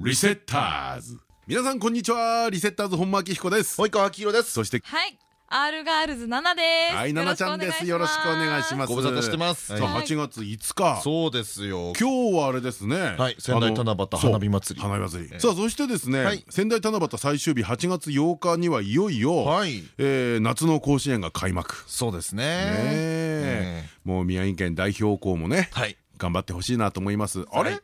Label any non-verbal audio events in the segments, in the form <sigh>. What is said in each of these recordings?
リセッターズ。皆さんこんにちは。リセッターズ本間明彦です。及川明宏です。そしてはい。R ガールズ7です。はい奈々ちゃんです。よろしくお願いします。ご無沙汰してます。さあ8月5日。そうですよ。今日はあれですね。はい仙台七夕花火祭り。花火祭り。ええ。さあそしてですね、はい。仙台七夕最終日8月8日にはいよいよ、はい。えー夏の甲子園が開幕。そうですね。ねえ。もう宮城県代表校もねはい。頑張ってほしいなと思います。あれ、はい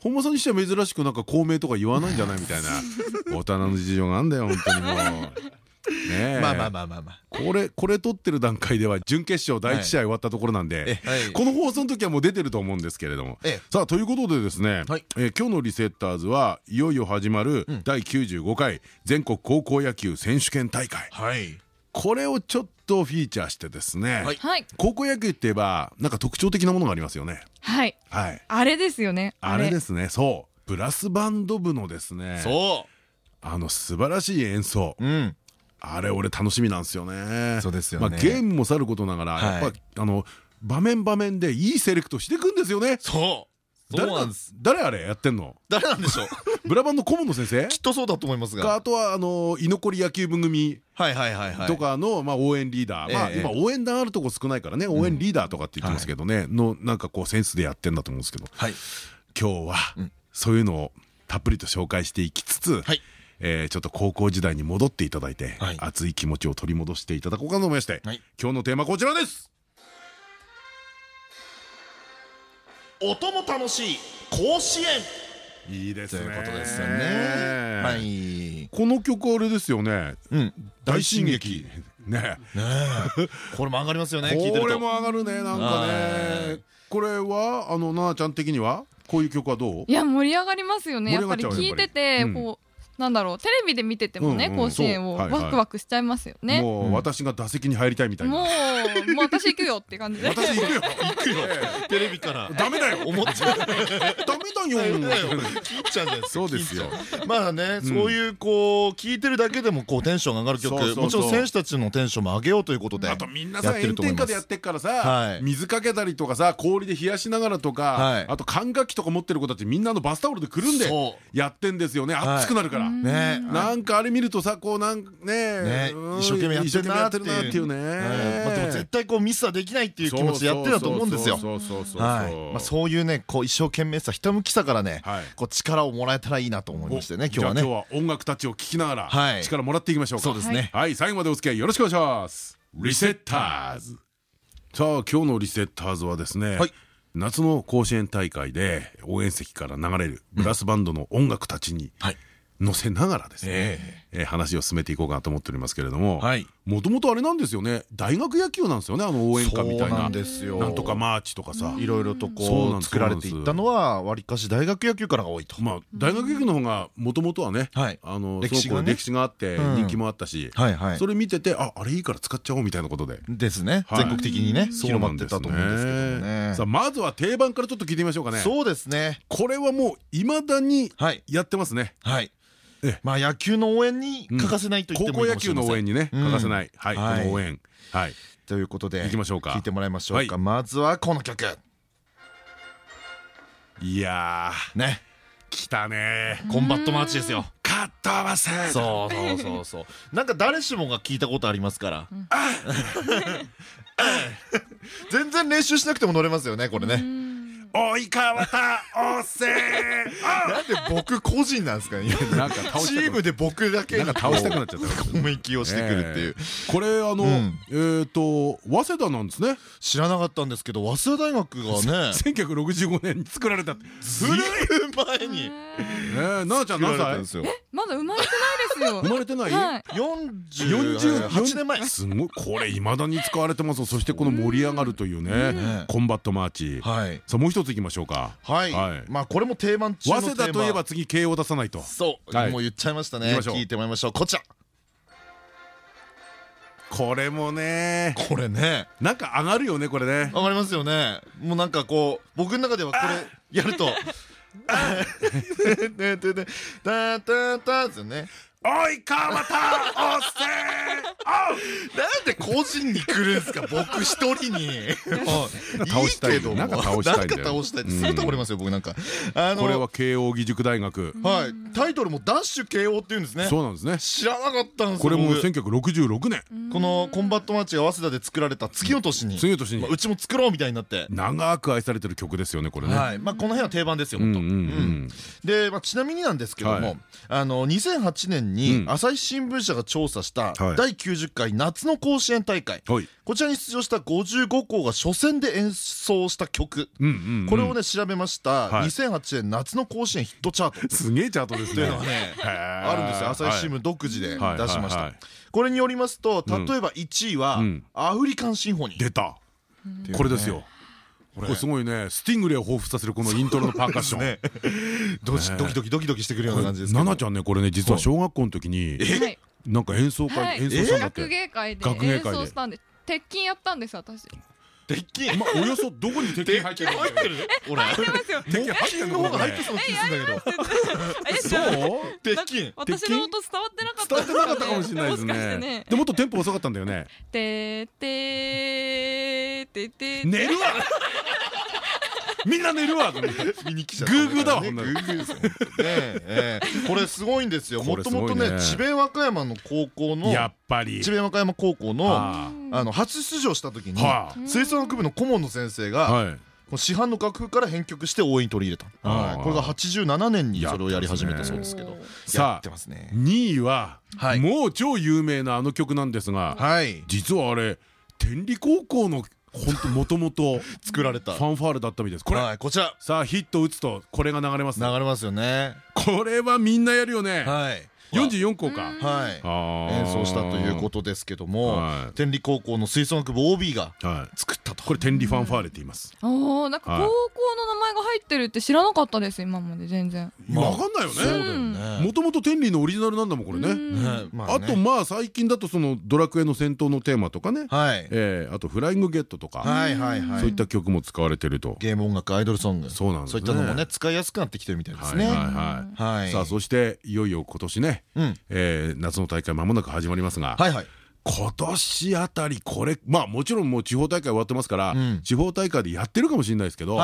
本間さんにしては珍しくなんか公明とか言わないんじゃないみたいな。<laughs> 大人の事情があんだよ本当にもう。ねえ。まあまあまあまあまあ。これこれ取ってる段階では準決勝第一試合終わったところなんで、えはい。この放送の時はもう出てると思うんですけれども、ええ。さあということでですね、はい。えー今日のリセッターズはいよいよ始まる第95回全国高校野球選手権大会。はいこれをちょっとフィーチャーしてですね、はい。はい。高校野球って言えばなんか特徴的なものがありますよね。はい。はい。あれですよね。あれですね。そう。ブラスバンド部のですねそあの素晴らしい演奏。ううん。あれ俺楽しみなんですよね。そうですよね。まあゲームもさることながらはい。やっぱあの場面場面でいいセレクトしていくんですよね。そうそうなんです。誰あれやってんの？誰なんでしょう？<laughs> ブラバンの顧問の先生？きっとそうだと思いますかがあとはあの居残り野球部組。はいはいはいはい。とかのまあ応援リーダー。まあええ。今応援団あるとこ少ないからね。応援リーダーとかって言ってますけどね。のなんかこうセンスでやってんだと思うんですけど。はい。今日はうん。そういうのをたっぷりと紹介していきつつはい。えーちょっと高校時代に戻っていただいてはい。熱い気持ちを取り戻していただこうかと思いましてはい。今日のテーマこちらです音も楽しい甲子園。いいですね。ということですよね。はい。この曲あれですよね。うん。大進撃。ね。これも上がりますよね <laughs> これも上がるねなんかはねこれはあの奈々ちゃん的には？こういう曲はどう？いや盛り上がりますよね。やっぱり聞いててこうなんだろうテレビで見ててもね甲子園をワクワクしちゃいますよね。もう私が打席に入りたいみたいもなうもう私行くよって感じで。私行くよ。行くよ。<laughs> テレビから。ダメだよ思っちゃう。ダメだよ聞いちゃうんじゃないですかそうですよ。まあねそういうこう聞いてるだけでもこうテンション上がる曲。もちろん選手たちのテンションも上げようということで。あとみんなさ炎天下でやってっからさはい。水かけたりとかさ氷で冷やしながらとはい。かあと管楽器とか持ってる子たちみんなのバスタオルでくるんでそやってんですよね。はい熱くなるからね。なんかあれ見るとさこうなんね一生懸命やってるなっていうね。でも絶対こうミスはできないっていう気持ちでやってるだと思うんですよ。そうそうそうそうはいまあそういうねこう一生懸命さひたむきさからねはいこう力をもらえたらいいなと思いましてね今日はねじゃあ今日は音楽たちを聴きながはいら力もらっていきましょうかそうですねはい最後までお付き合いよろしくお願いしますリセッターズさあ今日のリセッターズはですねはい夏の甲子園大会で応援席から流れるブラスバンドの音楽たちにはい乗せながらですねええ。ー話を進めていこうかなと思っておりますけれどもはい。もともとあれなんですよね大学野球なんですよねあの応援歌みたいな。なんとかマーチとかさ。いろいろとこう作られていったのはわりかし大学野球からが多いと。まあ大学野球の方がもともとはね歴史があってうん。人気もあったしそれ見ててああれいいから使っちゃおうみたいなことで。ですね。はい。全国的にね広まってたと思うんですけどもね。さあまずは定番からちょっと聞いてみましょうかね。そうですね。これはもういまだにはい。やってますね。はい。ええまあ野球の応援に欠かせないと言ってもいいか高校野球もしれません。の応援にねうん。欠かせない。はいこはい。の応援。はい。ということで行きましょうか。聞いてもらいましょうか。はい。まずはこの曲。いやね。ー来たね。コンバットマーチですよ。カット合わせ。そうそうそうそう。なんか誰しもが聞いたことありますから。<laughs> 全然練習しなくても乗れますよねこれね追い川田押せなんで僕個人なんですかね。<laughs> なんか倒チしたくームで僕だけなんか倒したくなっちゃった。攻撃をしてくるっていう。これあのうん。えっと早稲田なんですね。知らなかったんですけど早稲田大学がね。1965年に作られたずいぶん前にねえ奈々ちゃん何歳？ですよ。まだ生まれてないですよ。<laughs> 生まれてない？はい。48年前。すごい。これ未だに使われてますそしてこの盛り上がるというね。ねコンバットマーチ。はい。さあもう一ついきましょうか。はい。はい。まあこれも定番中の早定番稲田といえば次慶応出さないと。そう。はい。もう言っちゃいましたね。聞いてもらいましょう。こちら。これもね。これね。なんか上がるよねこれね。わかりますよね。もうなんかこう僕の中ではこれやると「<laughs> ねねねたたた」ですよねおい川端おせなんで個人に来るんですか僕一人に。<laughs> 倒したい。なんか倒したいんだよ。なんか倒したい。ってすぐ倒れますよ僕なんか。あのこれは慶應義塾大学。はい。タイトルもダッシュ慶応っていうんですね。そうなんですね。知らなかったんですよこれも僕。1966年。このコンバットマッチが早稲田で作られた次の年に。次の年に。まあうちも作ろうみたいになって。長く愛されてる曲ですよねこれね。はい。まあこの辺は定番ですようん本当でまあちなみになんですけどはい。もあの2008年うん。に朝日新聞社が調査したはい。第90回夏の甲子園大会。はい。こちらに出場した55校が初戦で演奏した曲。これをね調べましたはい。2008年夏の甲子園ヒットチャート。すげえチャートですね。というのがねあるんですよ。朝日新聞独自で出しました。これによりますと例えば1位はうん。アフリカンシンフォニー。出た。これですよこれ。すごいね。スティングレーを彷彿させるこのイントロのパーカッション。ね。ドキドキドキドキドキしてくるような感じです奈々ちゃんねこれね実は小学校の時にはい。なんか演奏はい。会演奏したんだっ学て芸会で学芸会で。演奏したんで鉄筋やったんです私。鉄筋？まあおよそどこに <laughs> 鉄筋入ってる。入ってる？俺。入ってますよ。鉄筋入ってるの？の方が入ってそうな気がするんだけどそう？鉄筋。私の音伝わってなかった。伝わってなかったかもしれないですね。ね。でもっとテンポ遅かったんだよね。てー。てーてーて。ー寝るわ。みんな寝るわ。見に来ちゃグーグーだわね。ほんなら。グーグーですよね。ええ。これすごいんですよ。もともとね智弁和歌山の高校のやっぱり。智弁和歌山高校のはあ。の初出場した時には吹奏楽部の顧問の先生あが市販の楽譜から編曲して応援に取り入れた。これが87年にそれをやり始めたそうですけど。さあやってますね。2位ははいもう超有名なあの曲なんですがはい。実はあれ天理高校の本当もともと作られた。ファンファーレだったみたいです。これ。はいこちら。さあヒット打つとこれが流れます流れますよね。これはみんなやるよね。はい。44校か。はい。演演奏したということですけどもはい。天理高校の吹奏楽部 OB がはい。作ったと。これ天理ファンファーレって言います。おーなんかはい高校入ってるって知らなかったです今まで全然。まあわかんないよそうだよね。ねもともと天理のオリジナルなんだもんこれね。あとまあ最近だとそのドラクエの戦闘のテーマとかね。あとフライングゲットとか。はいはいはい。そういった曲も使われてると。ゲーム音楽アイドルソング。そうなんですね。そういったのもね使いやすくなってきてるみたいですね。はいはいはい。はい。さあそしていよいよ今年ね。夏の大会まもなく始まりますが。はいはい今年あたりこれまあもちろんもう地方大会終わってますからうん。地方大会でやってるかもしれないですけど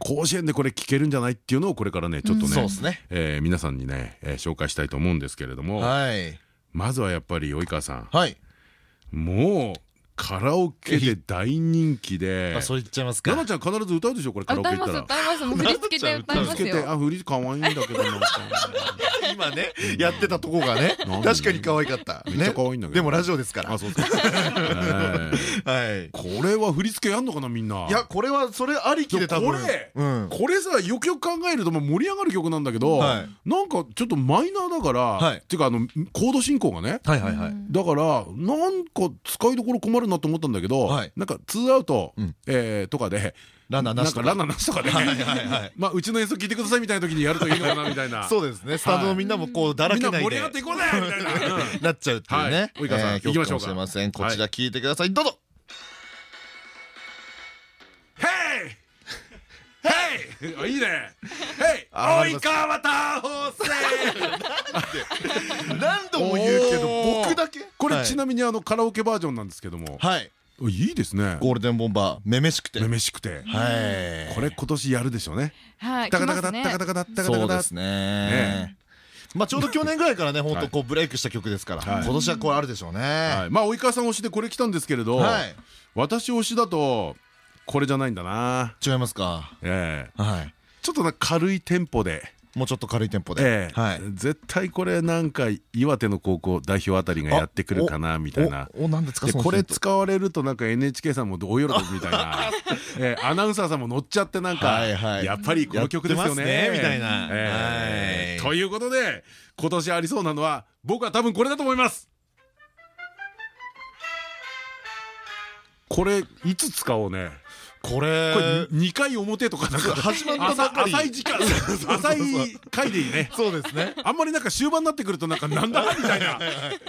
甲子園でこれ聴けるんじゃないっていうのをこれからねちょっとね。えー皆さんにねえー紹介したいと思うんですけれども。はい。まずはやっぱり及川さん。はい。もうカラオケで大人気で。あそう言っちゃいますか。奈々ちゃん必ず歌うでしょ？これカあラオケ歌います行ったら。歌います。もう振り付けて歌いまつけてすよあ振り可愛いんだけど今ねやってたとこがね確かに可愛かった。めっちゃ可愛いんだけど。ねでもラジオですから。あそうそう。え <laughs> ーはい。これは振り付けやんのかなみんな。いやこれはそれありきで多分。これうん。これさよくよく考えると盛り上がる曲なんだけど、はい。なんかちょっとマイナーだから、はい。っていうかあのコード進行がね。はいはいはい。だからなんか使いどころ困るなと思ったんだけど、はい。なんかツーアウト、うん。えーとかでランナーなしとか。ランナーなしとかで、はいはいはい <laughs> まあうちの演奏聞いてくださいみたいな時にやるといいのかなみたいな。<laughs> そうですね。スタンドのみんなもこうだらけないで。盛り上がっていこうぜみたいな、うんなっちゃうってい。うはい。ね及川さんえー行きましょうか。こちら聞いてください。どうぞ。ヘイ <laughs> いいね。ヘイあ及川田法政何度も言うけど僕だけ？これちななみにあのカラオケバージョンなんですけども。はい。いいですね。ゴールデンボンバーめめしくて。めめしくて。はい。これ今年やるでしょうね。はいタカタカタ来ますねタカタカタタカタカタそうですね。まあちょうど去年ぐらいからね本当こうブレイクした曲ですからはい。今年はこれあるでしょうね。はい。まあ及川さん推しでこれ来たんですけれどはい。私推しだとこれじゃないんだな。違いますか。ええ。はい。ちょっとな軽いテンポでもうちょっと軽いテンポで。絶対これなんか岩手の高校代表あたりがやってくるかなみたいな。おおなんですかでそのヒント。これ使われるとなんか NHK さんも大喜びみたいな、<laughs> えーアナウンサーさんも乗っちゃってなんか、はいはい。やっぱりこの曲ですよねねみたいな。はいえーということで今年ありそうなのは僕は多分これだと思います。これいつ使おうねこれこれ2回表とかなんか始まったばっかり。浅い時間。浅い回でいいね。そうですね。あんまりなんか終盤になってくるとなんかなんだみたいな。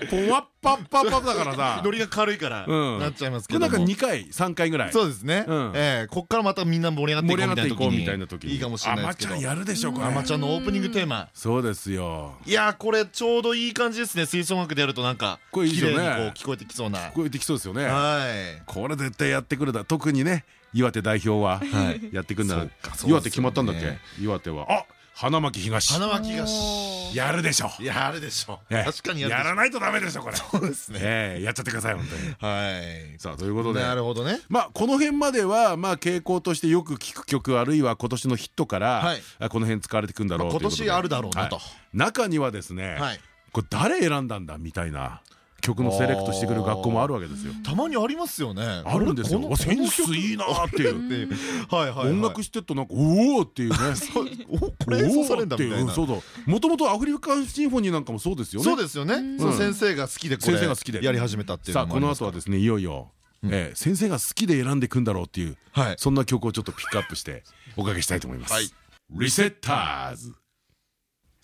ポワッパッパッパッだからさノリが軽いからうんなっちゃいますけどなんか2回3回ぐらいそうですねうんええこっからまたみんな盛り上がっていこうみたいな時いいかもしれないですけどあまちゃんやるでしょこれあまちゃんのオープニングテーマそうですよいやーこれちょうどいい感じですね吹奏楽でやるとなんか綺麗にこう聞こえてきそうな聞こえてきそうですよねはいこれ絶対やってくるだ特にね岩手代表ははい。やってくんだ。岩手決まったんだっけ？岩手は。あ花巻東。花巻東。やるでしょ。やるでしょ。ええ。確かにやらないとダメでしょこれ。そうですね。ええやっちゃってください本当に。はい。さあということで。なるほどね。まあこの辺まではまあ傾向としてよく聴く曲あるいは今年のヒットから、この辺使われてくんだろうという今ことで。年あるだろうなと。はい。中にはですね、はい。これ誰選んだんだみたいな曲のセレクトしてくる学校もあるわけですよ。たまにありますよね。あるんですよ。センスいいなーっていう。<laughs> はいはいはい。音楽してるとなんかお <laughs> おっていうね。おこれ演奏されるんだみたいなそうそう。もともとアフリカンシンフォニーなんかもそうですよね。そうですよね。先生が好きでこれ先生が好きで。やり始めたっていうさあこの後はですねいよいよ、えー先生が好きで選んでいくんだろうっていう、はい。そんな曲をちょっとピックアップしておかけしたいと思います。はい。リセッターズ。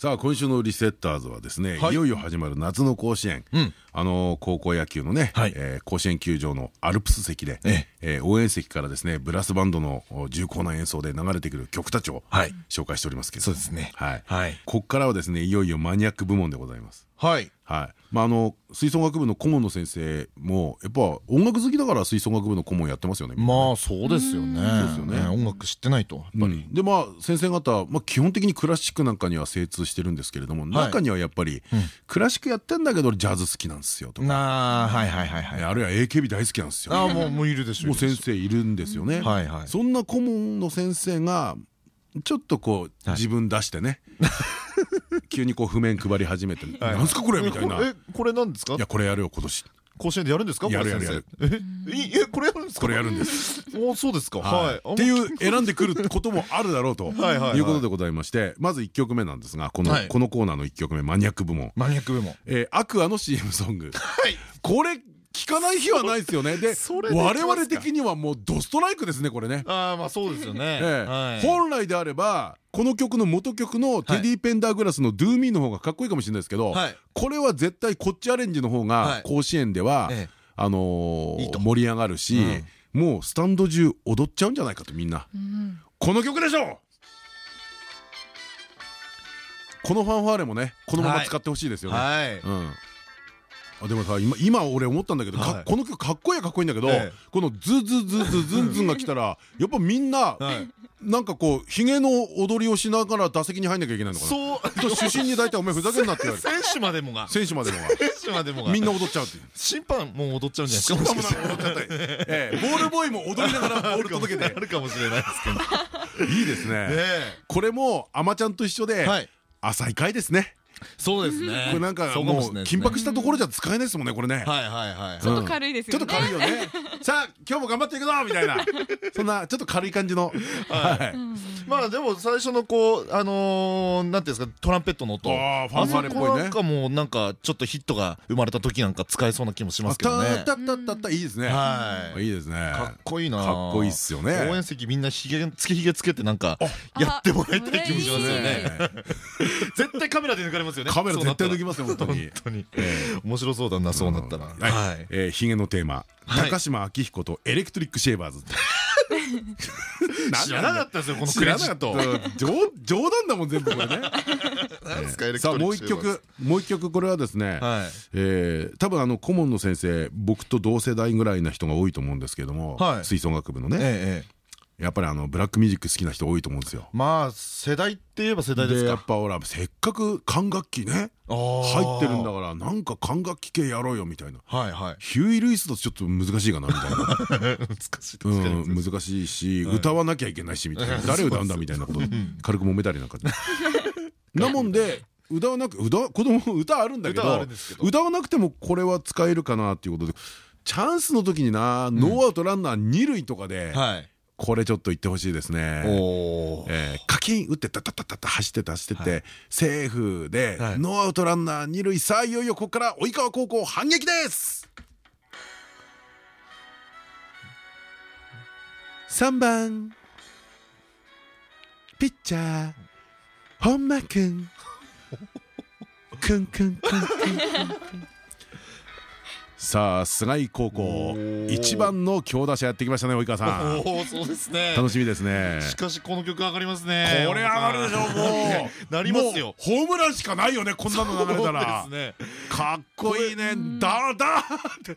さあ今週のリセッターズはですね、はい。い、よいよ始まる夏の甲子園、うんあの高校野球のね、はい。えー甲子園球場のアルプス席で、ええ。ー応援席からですねブラスバンドのお重厚な演奏で流れてくる曲たちをはい。紹介しておりますけどそうですね。はい、はい。ここからはですねいよいよマニアック部門でございます。はい。はい。まあ、あの吹奏楽部の顧問の先生もやっぱ音楽好きだから吹奏楽部の顧問やってますよね。まあそうですよね。そうですよね。音楽知ってないとやっぱり。でまあ先生方、まあ、基本的にクラシックなんかには精通してるんですけれども、中にはやっぱり、クラシックやってんだけどジャズ好きなんですよとか、なあはいはいはいはい。あるいは AKB 大好きなんですよ。ああもうもういるでしょもう先生いるんですよね。はいはい。そんな顧問の先生がちょっとこう自分出してね、<laughs> 急にこう譜面配り始めて「なんすかこれ」みたいな「いえこれなんですか？やこれやるよ今年甲子園でやるんですかやるやるこれ先生。えいえこれやるんですか？これやるんです」おそうですか。はい。はい。っていう選んでくることもあるだろうと <laughs> はいはいい。うことでございましてまず1曲目なんですがこのはい。このコーナーの1曲目マニアック部門。マニアック部門。えーアクアの CM ソング。はい。これ聞かない日はないですよね。で我々的にはもうドストライクですねこれね。ああまあそうですよね。本来であればこの曲の元曲のテディ・ペンダーグラスの「Do Me」の方がかっこいいかもしれないですけどはい。これは絶対こっちアレンジの方はい。が甲子園ではええ。あの盛り上がるしもうスタンド中踊っちゃうんじゃないかとみんな。この曲でしょこのファンファーレもねこのまま使ってほしいですよねでもさ今今俺思ったんだけど、かはいこの曲かっこいいはかっこいいんだけど、ええこのズズズズズンズンが来たらやっぱみんな、はいなんかこうひげの踊りをしながら打席に入んなきゃいけないのかなそうと主審に大体お前ふざけんなって言われて選手までもが選手までもが選手までもがみんな踊っちゃうっていう。審判も踊っちゃうんじゃないですかも踊っちゃったりええボールボーイも踊りながらボール届けてあるかもしれないですけどいいですねねこれもあまちゃんと一緒で、はい浅い回ですねそうですね。これなんかもう緊迫したところじゃ使えないですもんねこれね。はいはいはいちょっと軽いですちょっよねと軽いよね。<laughs> さあ今日も頑張っていくぞみたいな。そんなちょっと軽い感じの。はい。まあでも最初のこうあのーなんていうんですかトランペットの音。あーファンファーレっぽいね。あそこなんかもうなんかちょっとヒットが生まれた時なんか使えそうな気もしますけどね。たたたたた。いいですね。はい。いいですねかっこいいな。かっこいいっすよね。応援席みんなひげつけひげつけてなんかやってもらいたい気もしますよね。ね <laughs> 絶対カメラで抜かれますよねカメラ絶対抜きまますよ <laughs> 本当に。面白そうだなそうなったら。はい。ヒゲのテーマ。はい。高島明彦とエレクトリックシェーバーズ <laughs> 知らなかったですよこのクレジット。冗冗談だもん全部これね。<laughs> さあもう一曲。もう一曲これはですね多分あの顧問の先生僕と同世代ぐらいな人が多いと思うんですけどもはい。吹奏楽部のねやっぱりあのブラックミュージック好きな人多いと思うんですよ。まあ世代って言えば世代ですか。でやっぱほらせっかく管楽器ね入入ってるんだからなんか管楽器系やろうよみたいな。はいはい。ヒューイ・ルイスだとちょっと難しいかなみたいな。<laughs> 難しい難しいし歌わなきゃいけないしみたいな。<laughs> 誰歌うんだみたいなこと。軽く揉めたりなんか。なもんで歌わなく歌子供歌あるんだけど。歌わなくてもこれは使えるかなっていうことでチャンスの時になノーアウトランナー二塁とかではいこれちょっと言ってほしいですね。えー、カキン打ってタタタタタ走ってた走ってて、セーフで、はい。ノーアウトランナー二塁さあいよいよここから及川高校反撃です。3番ピッチャー本間 <laughs> くんくんくんくんくんくんさあ菅井高校一番の強打者やってきましたね及川さん。おおそうですね。楽しみですね。しかしこの曲上がりますね。これ上がるでしょもう。<laughs> なりますよ。ホームランしかないよねこんなの流れたら。かっこいいね。だだ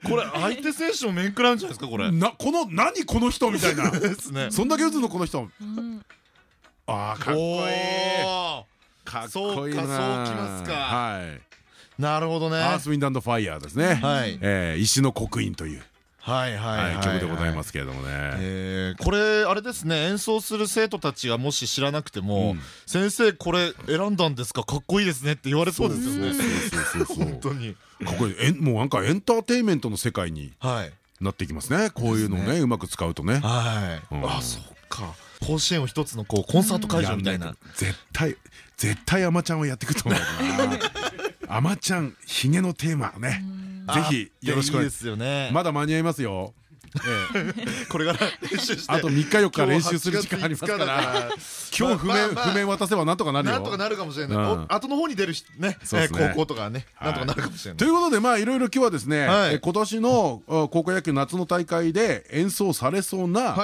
これ相手選手も面食らうんじゃないですかこれ。なこの何この人みたいな。<laughs> ですね。そんだけ打つのこの人。うん。あーかっこいい。かっこいいな。そうかそうきますか。はいなるほどね。アースウィンドファイヤーですね。はい。えー石の刻印という。はいはいはい曲でございますけれどもね。えーこれあれですね。演奏する生徒たちがもし知らなくても、うん。先生これ選んだんですか？かっこいいですねって言われそうですよね。本当に。かっこいいえんもうなんかエンターテインメントの世界にはい。なっていきますね。こういうのをですね。うまく使うとね。はい、うん。あそうか。甲子園を一つのこうコンサート会場みたいな。絶対絶対あまちゃんはやってくると思うな <laughs> あまちゃんひげのテーマね。ぜひよろしくお願い。しいいですよね。まだ間に合いますよ。え <laughs> えこれから練習して。あと3日4日練習する時間ありますから。今日譜面譜面渡せばなんとかなるよ。なんとかなるかもしれない、後の方に出るしね。高校とかね、はい。なんとかなるかもしれない。ということでまあいろいろ今日はですね、今年のあ高校野球夏の大会で演奏されそうな、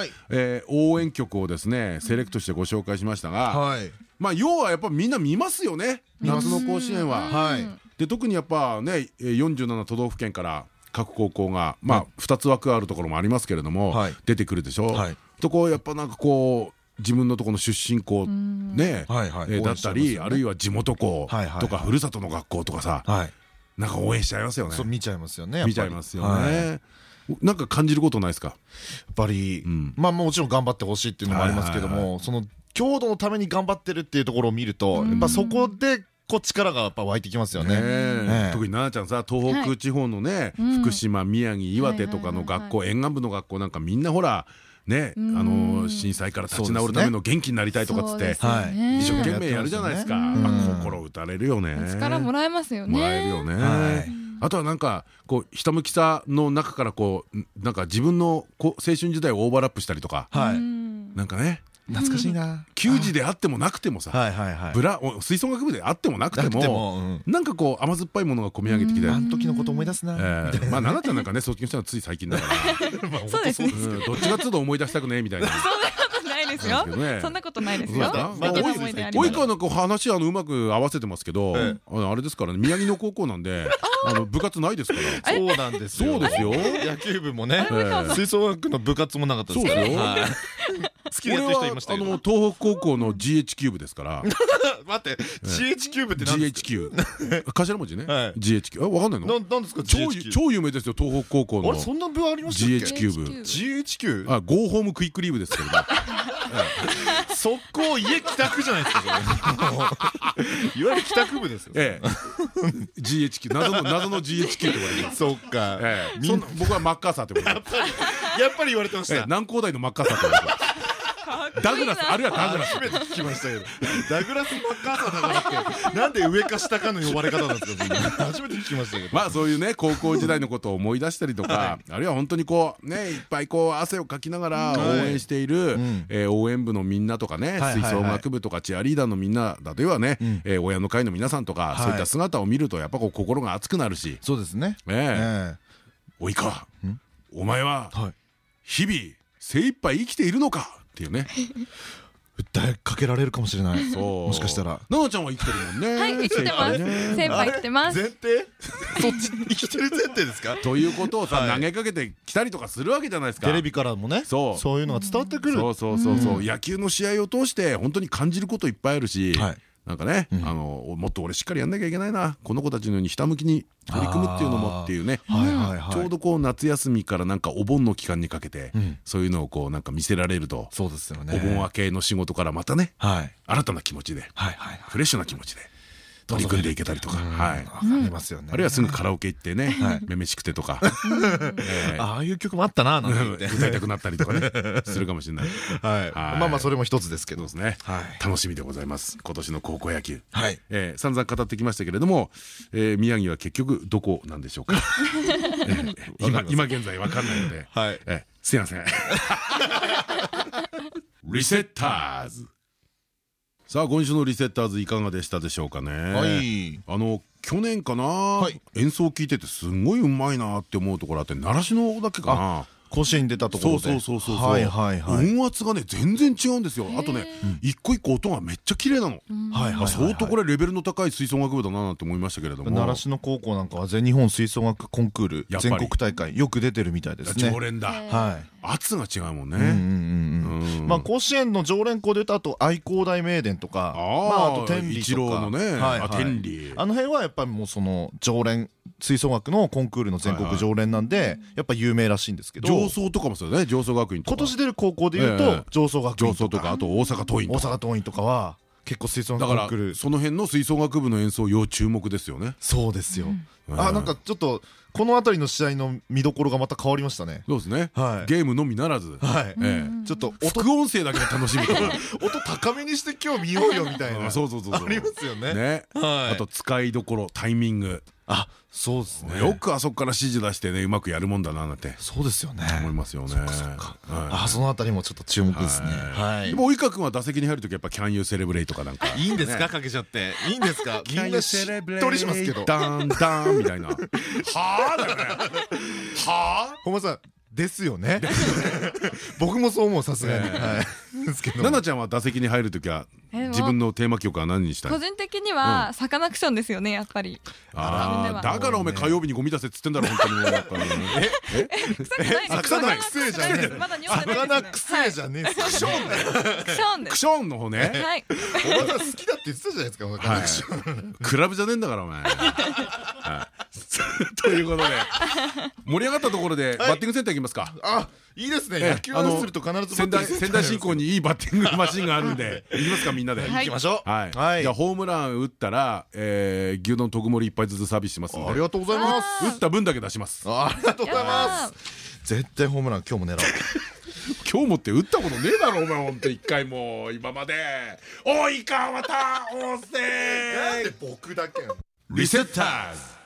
応援曲をですねセレクトしてご紹介しましたが、はいまあ要はやっぱみんな見ますよね。夏の甲子園は。はい。で特にやっぱねえー47都道府県から各高校がまあ2つ枠あるところもありますけれども、はい。出てくるでしょ？はい。とこうやっぱなんかこう自分のところの出身校ね、だったり、あるいは地元校とかふるさとの学校とかさ、はい。なんか応援しちゃいますよね。見ちゃいますよね見ちゃいますよね、なんか感じることないですか？っぱり、ん。まあもちろん頑張ってほしいっていうのもありますけどもその強度のために頑張ってるっていうところを見るとやっぱそこでこう力がやっぱ湧いてきますよね。特に奈々ちゃんさ東北地方のね、うん福島宮城岩手とかの学校、沿岸部の学校なんかみんなほらね、あん。の震災から立ち直るための元気になりたいとかっつって、はい一生懸命やるじゃないですか、心打たれるよね。力もらえますよね。もらえるよね、はい。あとはなんかこうひたむきさの中からこうなんか自分のこう青春時代をオーバーラップしたりとか、なんかね懐かしいな。球児であってもなくてもさ、ブラお吹奏楽部であってもなくてもなんかこう甘酸っぱいものが込み上げてきて、あの時のこと思い出すな。えーまあ奈々ちゃんなんかね卒業したのはつい最近だから、<laughs> そうですどっちがつうと思い出したくねみたいな。ないですよ。そんなことないですよ。及川なんか話あのうまく合わせてますけど、えあれですからね宮城の高校なんであの部活ないですから。そうなんですよ。そうですよ。野球部もね。ええ。吹奏楽の部活もなかったですそうですよ。はい好きな人いましたあけど。の東北高校の GHQ 部ですから。<laughs> 待って GHQ 部って何ですか？GHQ <laughs> 頭文字ね。はい。GHQ あわかんないの？ななんですか？超有名ですよ東北高校の。あれそんな部ありましたっけ？GHQ 部 GHQ あゴーホームクイックリーブですけども速攻家帰宅じゃないですか <laughs> いわゆる帰宅部ですよ。ええ。GHQ 謎の謎の GHQ って言われてそっか。ええ。みんそんな僕はマッカーサーって言われてます。やっぱり言われてました。ええ。南光大のマッカーサーって言われてダグラスあるいはダグラス初めて聞きましたけどダグラス・マッカーサーだから。ってなんで上か下かの呼ばれ方なんですかそんな初めて聞きましたけど。まあそういうね高校時代のことを思い出したりとかあるいは本当にこうねいっぱいこう汗をかきながら応援しているん。えー応援部のみんなとかね吹奏楽部とかチアリーダーのみんなだとはねえー親の会の皆さんとかい。そういった姿を見るとやっぱこう心が熱くなるし。そうですね。え。え。いかお前は日々精一杯生きているのかっていうね。<laughs> 訴えかけられるかもしれない。そう。もしかしたら。奈々ちゃんは生きてるもんね。はい生きてます。先輩来てます。前提？<laughs> そっち生きてる前提ですか？ということをさはい。投げかけてきたりとかするわけじゃないですか。テレビからもね。そう。そういうのが伝わってくる。そうそうそうそう。野球の試合を通して本当に感じることいっぱいあるし。はいなんかねあのもっと俺しっかりやんなきゃいけないな。この子たちのようにひたむきに取り組むっていうのもっていうね。ちょうどこう夏休みからなんかお盆の期間にかけてん。そういうのをこうなんか見せられるとそうですよね。お盆明けの仕事からまたねはい。新たな気持ちではいはい。フレッシュな気持ちで取り組んでいけたりとか。はい。わかりますよね。あるいはすぐカラオケ行ってねめめしくてとか。ええ。ああいう曲もあったななんて歌いたくなったりとかねするかもしれない。はい。はい。まあまあそれも一つですけど。ですね。はい。楽しみでございます。今年の高校野球。はい。えー散々語ってきましたけれども、えー宮城は結局どこなんでしょうか、<laughs> えー今今現在わかんないので、はい。えーすいません。<laughs> リセッターズさあ今週のリセッターズいかがでしたでしょうかね。はい。あの去年かな、い。演奏聞いててすごいうまいなって思うところあって習志野だけかな。甲子園に出たとこそうろで。そうそうそうそうはいはいはい。音圧がね全然違うんですよ。あとね一個一個音がめっちゃ綺麗なの。はいはいあ相当これレベルの高い吹奏楽部だなって思いましたけれども。習志野高校なんかは全日本吹奏楽コンクール全国大会よく出てるみたいですね。常連だ。はい。圧が違うもんねまあ甲子園の常連校で言うとあと愛工大名電とかあーまああと天理一とか。郎のねはいあ天理。あの辺はやっぱりもうその常連吹奏楽のコンクールの全国常連なんでやっぱ有名らしいんですけど上層とかもそうだね上層学院とか。今年出る高校で言うええ。と上層学上院とか。層とかあと大阪桐蔭大とか。阪桐蔭とかは結構吹奏だからその辺の吹奏楽部の演奏要注目ですよね。そうですよ。うん。あなんかちょっとこの辺りの試合の見どころがまた変わりましたね。そうですね。はい。ゲームのみならず。はい。ええ。ちょっと音副音声だけで楽しむと。か <laughs> 音高めにして今日見ようよみたいな。あ <laughs> そうそうそうそう。ありますよね。ね。はい。あと使いどころタイミングあそうですね。よくあそこから指示出してねうまくやるもんだななんて。そうですよね。思いますよね。あそのあたりもちょっと注目ですね。い。はい。でも及川君は打席に入るときやっぱ「Can you celebrate」とかなんか。いいんですか？かけちゃって。いいんですか？<laughs> みんなしっとりしますけど。ダンダンみたいな。はあだよね。は本間さんですよね。<laughs> 僕もそう思うさすがに。奈々ちゃんは打席に入るときはえ自分のテーマ曲は何にしたい？個人的にはサカナクションですよねやっぱり。ああだからお前火曜日にゴミ出せっつってんだろ本当にもうやっぱ <laughs> え魚くせえじゃねえまだ読んでない魚くせえじゃねえっすよクションですクションの方ねはい。おばさん好きだって言ってたじゃない。ですかクラブじゃねえんだからお前はい <laughs> ということで盛り上がったところでバッティングセンター行きますか。あいいですね。ええ野球をすると必ず仙台仙台新興にいいバッティングマシンがあるんで行きますかみんなで。はい。行きましょう。はい、はい。じゃあホームラン打ったら、えー、牛丼特盛り一杯ずつサービスしますんで。ありがとうございます。打った分だけ出します。ありがとうございます。絶対ホームラン今日も狙おう。<laughs> 今日もって打ったことねえだろお前ほんと。一回も今まで。おい川田温泉。僕だけリセッターズ